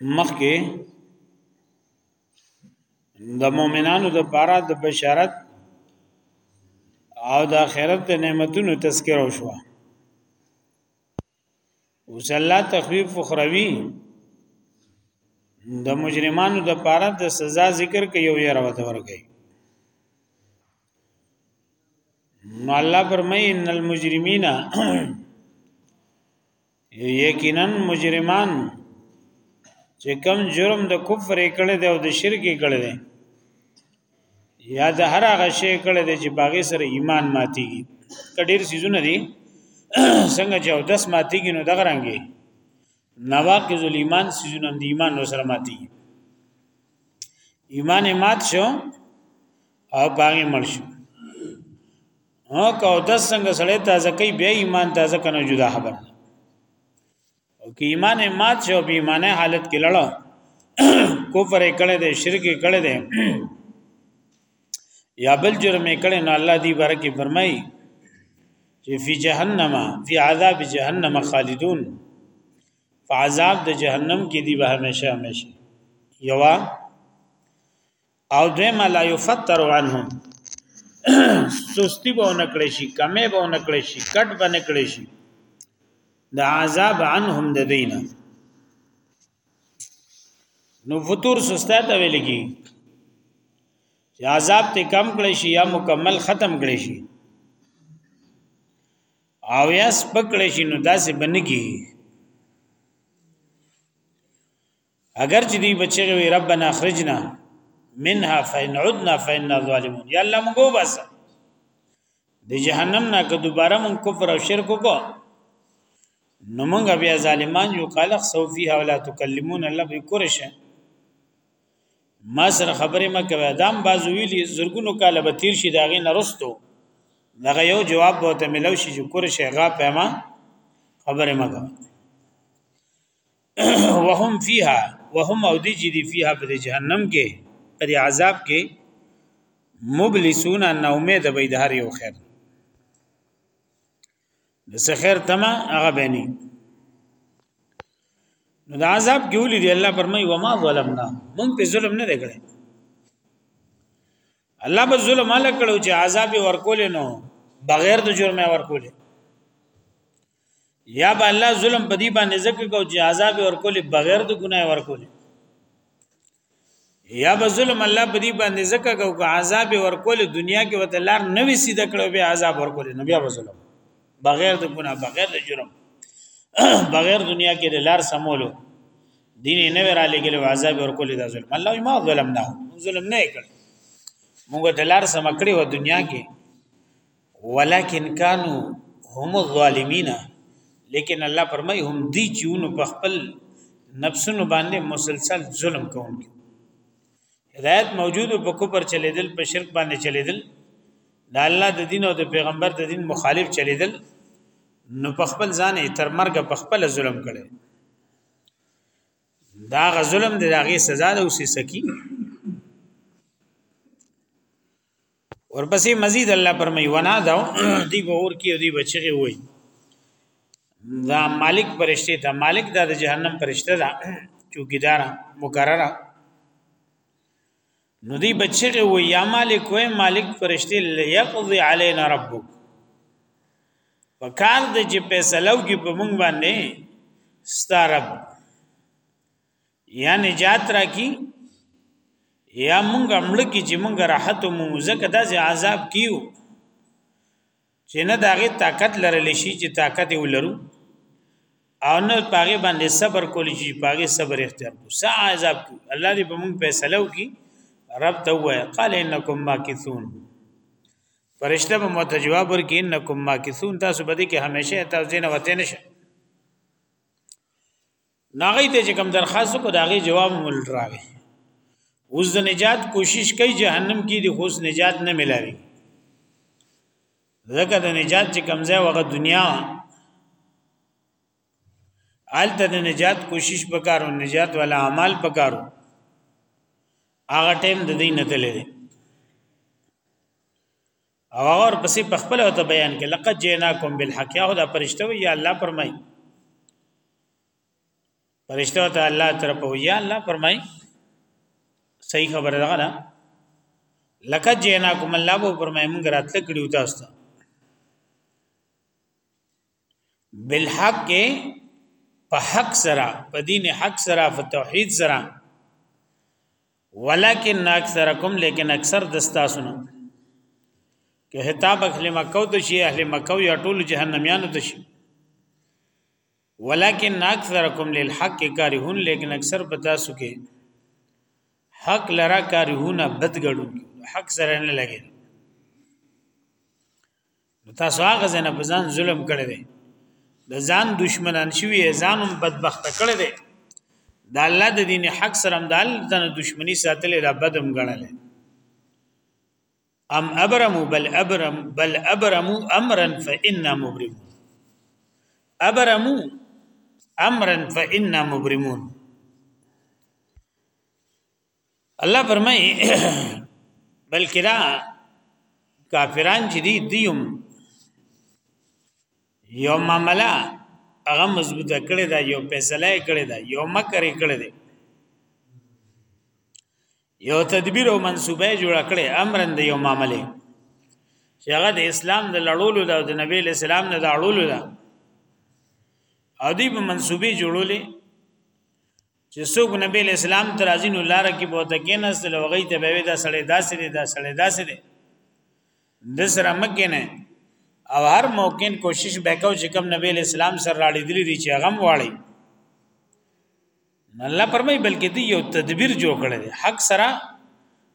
مخکې د مؤمنانو د پاره د بشارت او د آخرت د نعمتونو تذکر وشو اوس الله تخفیف اخروی د مجرمانو د پاره د سزا ذکر کوي یو یې راوته ورګي نو الله فرمای ان المجرمین یقینا مجرمان چې کم جرم د کفر کړي دی او د شرک کړي دی یا د هر هغه شی کړي دی چې باغې سره ایمان ماتيږي کډیر سيزونه دي څنګه چې او داس ماتيږي نو دغه رنګي نواقض الایمان سيزونه د ایمان نو سره ماتيږي ایمان مات شو او باغې مړ شو ها کو د څنګه سړی تازه کوي بیا ایمان تازه کنه جدا خبر او که ایمان مات شو په ایمانه حالت کې لړ کفر کړي دي شرک کړي دي یا بل جرم کړي نو الله دی برکه فرمای چې فی جهنم فی عذاب جهنم خالدون فعذاب د جهنم کې دی به همیشه همیشه یوا او دویم لا یفتر عنهم سستی به نکړي شي کمې به نکړي شي کټ به نکړي شي د عذاب عنهم د دینه نو فطور سسته ته ویل کی چې عذاب ته کم کړي شي یا مکمل ختم کړي شي او یا سپکړي شي نو داسې بنګي اگر چې دوی بچی وي ربنا اخرجنا منها فإن عدنا فإنا ظالمون یا الله موږ وبس د جهنم نه که دوباره موږ کفر او شرک وکړو نو موږ بیا ظالمان یو خلق سو فیها ولا تکلمون الله به کورشه ما سره خبرې ما کوي دام باز ویلي زرګونو کاله به تیر شي داغه نرستو دغه یو جواب به ته ملو شي چې کورشه غا پېما خبرې ما کوي وهم فيها وهم او دي چې دي فيها په جهنم کې پر عذاب کې مبلسون ان امید به د هر یو خیر د خیر تما هغه بني نو د عذاب کې ولې دی الله فرمای و ما ظلمنا مونږ په ظلم نه دی کړی الله به ظلم نه کړو چې عذاب ورکول نو بغیر د جرمه ورکول یا به الله ظلم په دې باندې ځکه کو چې عذاب ورکول بغیر د ګناه ورکول یا به ظلم الله په دې باندې ځکه کو چې عذاب ورکول دنیا کې وته لار نه وي سیده کړو به عذاب ورکول نو بیا به ظلم بغیر د ګناه بغیر د جرم بغیر دنیا کې د لار سمولو دین نه ورا لګل عذاب ورکول د ظلم الله ما ظلم نه ظلم نه کړ موږ د لار سم کړی و دنیا کې ولکن کانو هم الظالمین لیکن الله فرمای هم دی چونو په خپل نفسونو باندې مسلسل ظلم کوونکي هدایت موجود په کوپر چلیدل په شرک باندې چلیدل د الله د دین او د پیغمبر د دین مخالف چلیدل نو په خپل ځان تر مرګ په خپل ظلم کړي دا غ ظلم د هغه سزا ده او سې سکی ورپسې مزید الله پرمای ونا دا دی به اور کې دی بچي وي دا مالک پرشته دا مالک دا د جهنم پرشته دا چوکیدار مقرره نو دی بچي وي یا مالک وي مالک پرشته ليقضي علينا ربك پکار د چې فیصلو کې په مونږ باندې ستارب یا نجات راکی یا مونږ عمل کی چې مونږ راحت مو مزکه داسې عذاب کیو چې نه داغه طاقت لرل شي چې طاقت ولرو او نه پاغه باندې صبر کول شي پاغه صبر اختیار کو سا عذاب کو الله دې په مونږ فیصله وکي رب ته وای قال انکم ماکثون فرشتہ به مت جواب ورکې انکم ماکثون تاسو بده کې همیشه تاسو نه وته نشه ناغی ته چې کوم درخواست کو داغه جواب مول راغی اوس د نجات کوشش کوي جهنم کې د خوش نجات نه ملاوي ځکه د نجات چې کوم ځای وغه دنیا آلته د نجات کوشش وکړو نجات ولا عمل وکړو هغه ټیم د دین نه تللی او هغه ورپسې په خپل او ته بیان کې لقد جئناکم بالحق یا خدا پرشته وی یا الله فرمای پرشته ته الله طرف وی یا الله فرمای صحیح خبره ده نه لقد جئناکم الله وو فرمای موږ راتل کړیو تاسو ته بالحق په حق سره په دین حق سره په توحید سره ولکن اکثرکم لیکن اکثر دستا سنو که هتاب اهل مکه ته شي اهل مکه یا ټول جهنميان ته شي ولکن اکثرکم للحق کارهون لیکن اکثر پتا سو کې حق لرا کارهونه بدګړو حق سره نه لګي نو تاسو هغه ځنه په ځان ظلم کړی دی د ځان دشمنان شوی ځانم بدبخت کړی دی د الله د دین حق سره هم د الله د دشمنی ساتلې را بدم غړل ام ابرم بل ابرم بل ابرم امرا فإنا مبرمون ابرم امرا فإنا مبرمون الله فرمای بلکې دا کافران چې دي دیوم یو معاملہ هغه مضبوطه کړی دا یو فیصله کړی دا یو مکر کړی دی یو تدبیر او منصوبه جوړ کړی امرن د یو معاملې چې هغه د اسلام د لړولو دا د نبی له سلام نه دا لړولو دا او دی په منصوبه جوړولې چې څوک نبی اسلام تر ازینو لار کې بوته کېنست لوغې ته به دا سړی داسې دی دا سړی داسې دی د سره مکه نه او هر موقعین کوشش وکاو چې کوم نبی اسلام سره راړي دي دي چې هغه واړي الله پرمای بلکې دی یو تدبیر جوړ کړی دی حق سره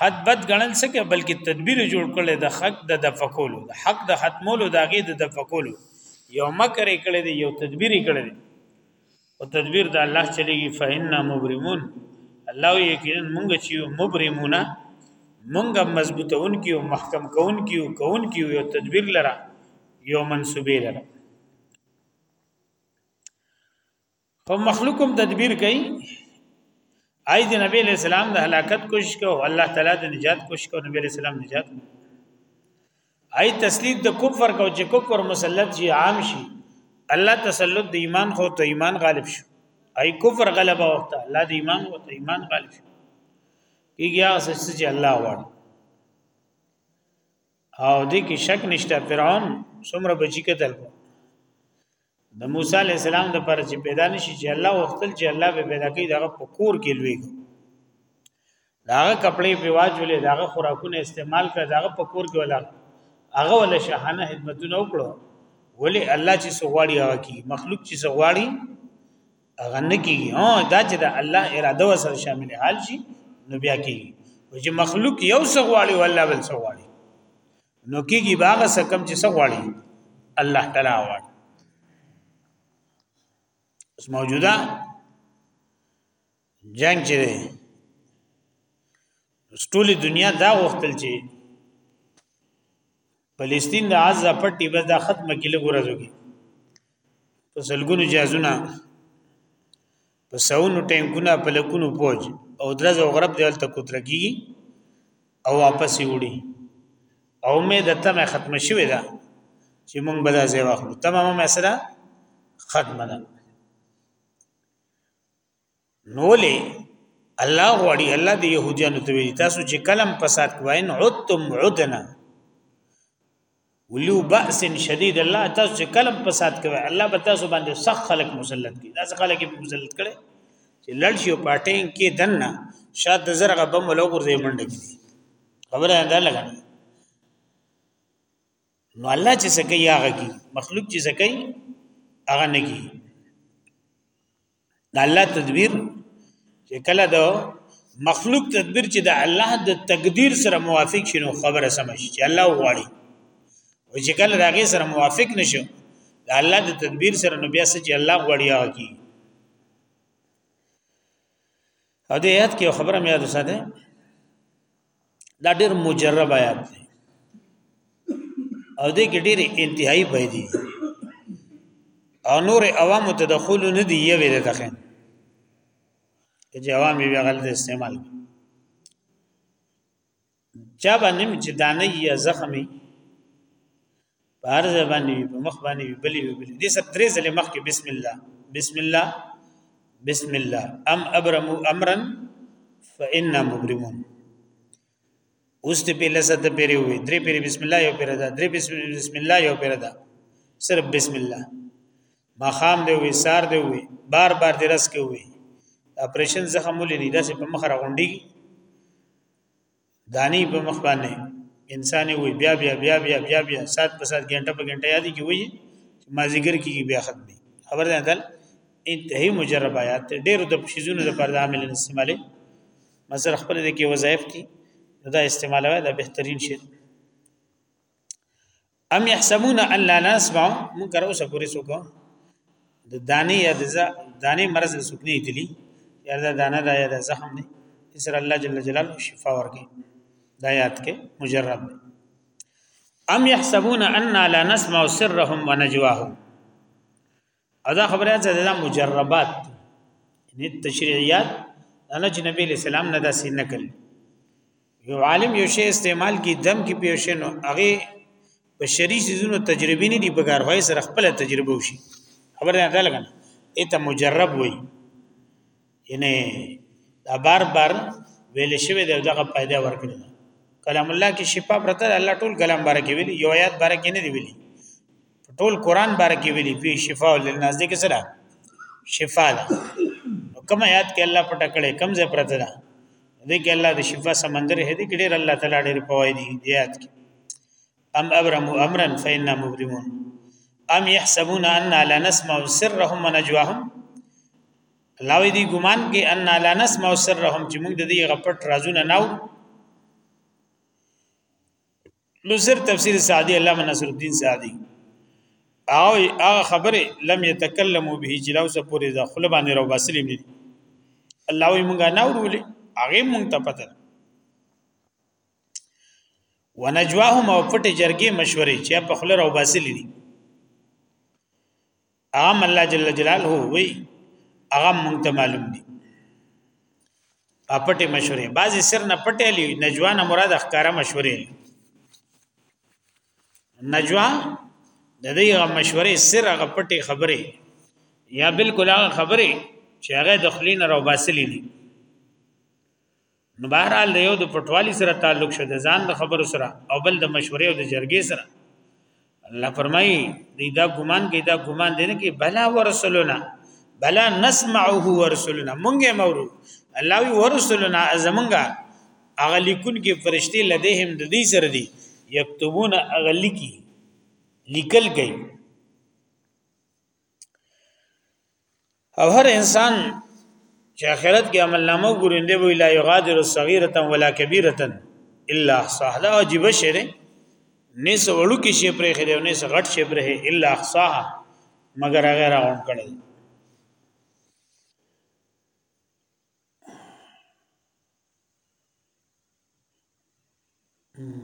حد بد غنل سکه بلکې تدبیر جوړ کړی د حق د دفقولو د حق د ختمولو داګه د دفقولو یو مکر کړی دی یو تدبیر کړی دی او تدبیر د الله چلیږي فإنا مبرمون الله یقینا مونږ چې مبرمونه مونږ مضبوطون کیو محکم کون کیو کون کیو یو تدبیر لره یو منسوبه لره خو مخلوقم تدبیر کوي آی د نبی له سلام د هلاکت کوشش کو الله تعالی د نجات کوشش کو نبی له سلام نجات اي تسلید د کفر کو چې کفر مسلط شي عام شي الله تسلط د ایمان خو ته ایمان غالب شو اي کفر غلبه وخت الله د ایمان او ته ایمان غالب شو کیږي هغه چې الله وړ او دې کې شک نشته فرعون څومره بچی قتل کو د موسی علی السلام د پر چې پیدا نشي چې الله وختل چې الله به پیدا کوي دغه پکور کې لوي داغه کپڑے په واجولې داغه خوراکونه استعمال کړ داغه پکور کې ولا هغه ولا شاهانه خدمتونه وکړو ولی الله چې سغواړي هغه کی مخلوق چې سغواړي هغه نه کیږي ها دا چې د الله اراده وسره شامل حال شي نو بیا کیږي چې مخلوق یو سغواړي والله بل سغواړي نو کیږي باغ سکم چې سغواړي الله تعالی واړي اس موجوده جنگ چې دی ټولې دنیا دا وختل چې فلسطین د عزا پټي بس دا ختمه کې لګورځوږي په سلګونو جهازونه په سونو ټانکونه په لکونو پوج او درز او غرب دیول ته کوترګي او واپس وړي او مې د تمه ختم شوې ده چې مونږ به دا ځای واخلو تمه مې سره ختمه ده نو له الله غوړي الله د يهودانو ته ویل تاسو چې کلم فساد کوین عدتم عدنا ولو باس شدید الله تاسو چې کلم فساد کوي الله به تاسو باندې سخت خلق مسلط کړي دا څخه خلک مسلط کړي چې لړ شي پټین کې دنه شاد زرغه بم ولو ګرځي منډه کړي خبره ده لګا نو الله چې سکه یاغه کی مخلوق چې سکه هغه نه کی د الله تدبیر چې کله د مخلوق تدبیر چې د الله د تقدیر سره موافق شي نو خبره سم شي چې الله غواړي او چې کله د هغه سره موافق نشو د الله د تدبیر سره نو بیا چې الله غواړي هغه کی او دې آیات کې خبره مې یاد وساته دا ډېر مجرب آیات دی او دې کې ډېر انتهایی پیدي او نور عوامو ته دخول نه دی یې ویل تخین چې عوام یې غلط استعمال کوي چا باندې چې دانه یا زخمي بار زبانی په مخ باندې بلی بلی دې سره درې ځله مخ کې بسم الله بسم الله بسم الله ام ابرمو امرن فإنا مبرمون اوس ته په لسه ته پیری وي درې پیری بسم الله یو پیره ده درې بسم الله یو پیره ده صرف بسم الله ما خام دی وي سار دی وي بار بار درس کې وي اپریشن زخم ولې نه داسې په مخ راغونډي دانی په مخ باندې انسان وي بیا بیا بیا بیا بیا بیا سات په سات غنټه په غنټه یادې کې وي ما ذکر کیږي بیا ختمي خبر ده دل انتهي مجرب آیات ډېر د شیزونو د پر عامل استعمالي مزر خپل د کې وظایف دي دا استعمالوي دا بهترین شي ام يحسبون ان لا نسمع منکر اوسه پوری سوک د دانې یا د دانې مرز سوک نه دي یا د دانه دا یا د زخم نه اسر الله جل جلاله شفا ورکړي دا یاد کې مجرب دی ام يحسبون ان لا نسمع سرهم ونجواهم ادا خبره ده دا مجربات یعنی تشریعیات الله چې نبی له سلام نه داسې نه کړ یو عالم یو شی استعمال کی دم کی پیوشن هغه په شری سيزونو تجربه نه دی په کار وای سره خپل تجربه وشي خبره ده لګنه ایته مجرب وای ینه دا بار بار ویل شوی دی دغه پیدا ورکړي کلام الله کې شفا پرته الله ټول کلام بارکه ویلي یو آیات بارکه نه دی ویلي ټول قران بارکه ویلي په شفا للناس دې کې سره شفا ده کوم آیات کې الله پټ کړي کوم ځای پرته ده دې کې الله د شفا سمندر هدي کې ډېر الله تعالی ډېر پوي دي آیات کې ام ابرم امرا فإنا مبرمون ام يحسبون ان لا نسمع سرهم ونجواهم الله وی دی ګمان کې ان لا نسمع سرهم چې موږ د دې غپټ رازونه ناو لوزر تفسیر سعدی علامه نصر الدین سعدی او هغه خبره لم يتكلموا به جلاوسه پوری دا خپل باندې راو باسلی نه الله وی مونږه نه ورولې هغه مونږ ته پته ونجواهم او پټه جرګې مشورې چې په خپل راو باسلی دي عام الله جل جلاله وی هغه مونږ ته معلوم دي پټه مشورې بعضی سر نه پټه لی نجوا نه مراد اخکارا مشورې نجوا د دې مشورې سر هغه پټه خبره یا بالکل هغه خبره چې هغه د خلینو راو باسلی دي نو بهرحال د یو د پټوالی سره تعلق شو د ځان د خبرو سره او بل د مشورې او د جرګې سره الله فرمایي دی دا ګمان کې دا ګمان دی نه کې بلا ورسولنا بلا نسمعه ورسولنا مونږه مورو الله وی ورسولنا ازمنګا اغلیکون کې فرشتي لدهم د دې سره دي یكتبون اغلیکی لیکل گئی او هر انسان چې اخرت کې عمل نامه ګورندې وی لا یغادر صغیرتا ولا کبیرتا الا احصاها دا عجیب شی دی نه څه وړو کې شی پرې خره نه څه غټ شی پرې الا احصاها مگر هغه راون کړل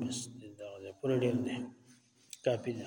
بس دا پوره ډیر دی کافی ده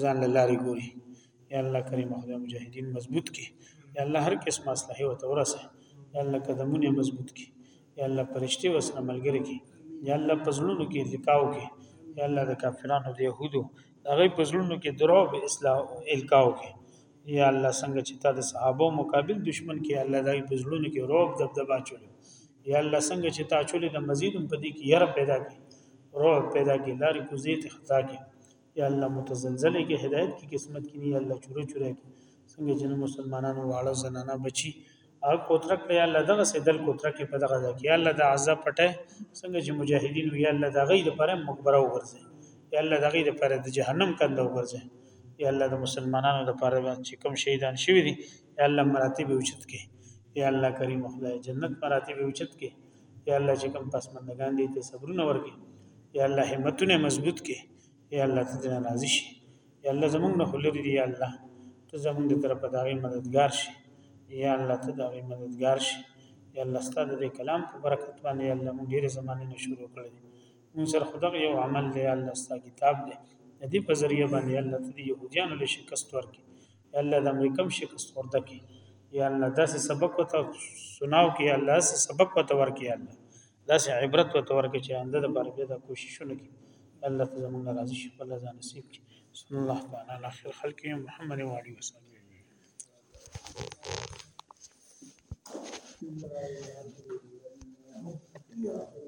ځان له لارې ګوري یا الله کریم خدای مجاهدین مضبوط کی یا الله هر کس مصلحه او تورسه یا الله قدمونه مضبوط کی یا الله پرشتي وسره ملګری کی یا الله پزړونو کې الکاو کی یا الله د کافرانو د يهودو هغه پزړونو کې درو به اسلام الکاو کی یا الله څنګه چې تا د صحابه مقابل دشمن کې الله دای پزړونو کې روب دبدبا چولو یا الله څنګه چې تا چولې د مزیدم پدې کې ير پیدا کی روح پیدا کی لارې کوزې ته خطا کی یا الله متزلزله کې هدایت کې قسمت کې نه الله چوره چوره کې څنګه چې مسلمانانو واړه زنانه بچي او کوترک دی الله دغه سي دل کوترک په دغه ځای کې الله د عذاب پټه څنګه چې مجاهدین وی الله د غي د پر مقبره وګرځي یا الله د غي د پر د جهنم کنده وګرځي یا الله د مسلمانانو د پر چې کوم شهیدان شوی دي یا الله مراتب اوچت کې یا الله کریم خدای جنت مراتب اوچت کې یا الله چې کوم پسمندگان دي ته صبرونه ورکړي یا الله همتونه مضبوط کړي یا الله ته دې راضي شي یا الله زمونږ نه خلری دی یا الله ته زمونږ د طرفه دا غي مددگار شي یا الله ته دا غي مددگار شي یا الله ستاسو د کلام په برکت باندې یا الله موږ ډیره زمانه نه شروع کړل موږ سره خدای یو عمل دی یا الله ستاسو کتاب دی دې په ذریعہ باندې الله ته د يهوديانو له شکست ورکړي یا الله د امریکا هم شکست خورده کی یا الله داسې سبق وته سناو کی یا الله داسې سبق وته ورکی یا الله داسې عبرت وته ورکی چې انده د بار بیا د کوششونه کی الله ته زمونږ راضي شي الله ځان نصیب کړي صلی الله تعالی علی خیر خلق محمد و علیه وسلم Yeah.